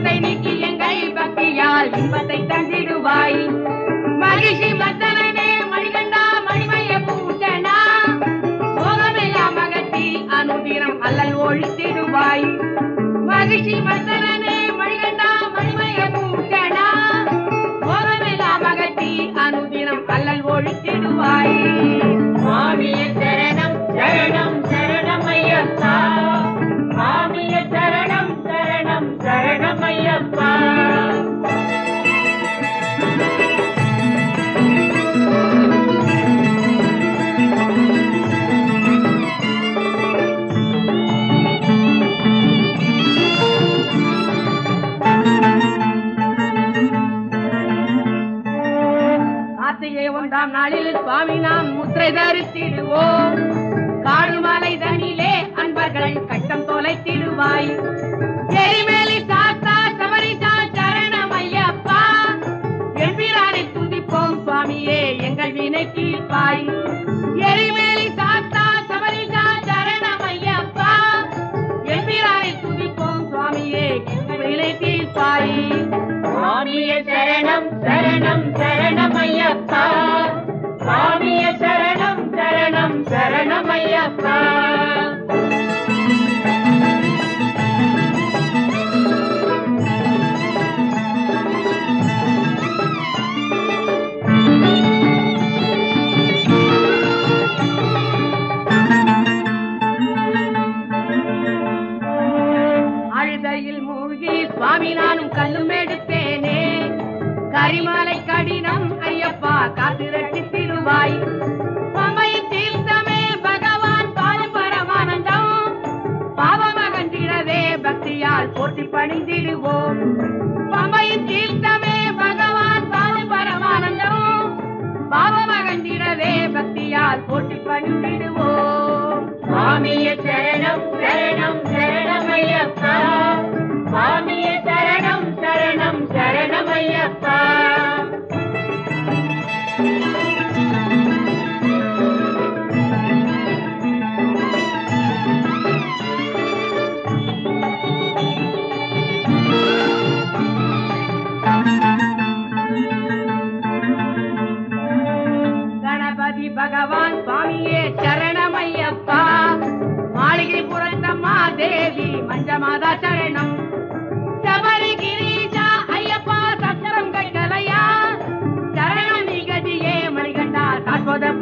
துன்பத்தை நீக்கி எங்கள் பக்தியால் இன்பத்தை தந்திடுவாய். மகிழ்ச்சி பத்தவனே மணிகண்டா மணிமய பூட்டனா மோகமெல்லாம் அகற்றி அனுதினம் அல்லல் ஒழித்திடுவாய். மகிழ்ச்சி பத்தவன் சரணமையப்பா. கார்த்திகை நாளில் சுவாமி நாம் முத்திரை தரித்திடுவோம். காடு மாலை தனிலே அன்பர்களை கட்டம் தொலைத்திடுவாய். எரிமேல சரணம் சரணமையப்பா சுவாமிய சரணம் சரணம் சரணமையப்பா அழுதையில் மூழ்கி சுவாமி நானும் கல்லும் எடுத்தேனே. கரிமா பணிந்திடுவோம். பகவான் சுவாமியே சரணமையப்பா. மாளிகை புறந்த மாதேவி மஞ்சமாதா சரணம். சபரி கிரீஷா ஐயப்பா சத்திரம் கைகலையா சரண நிகதியே மணிகண்டா சாஸ்வத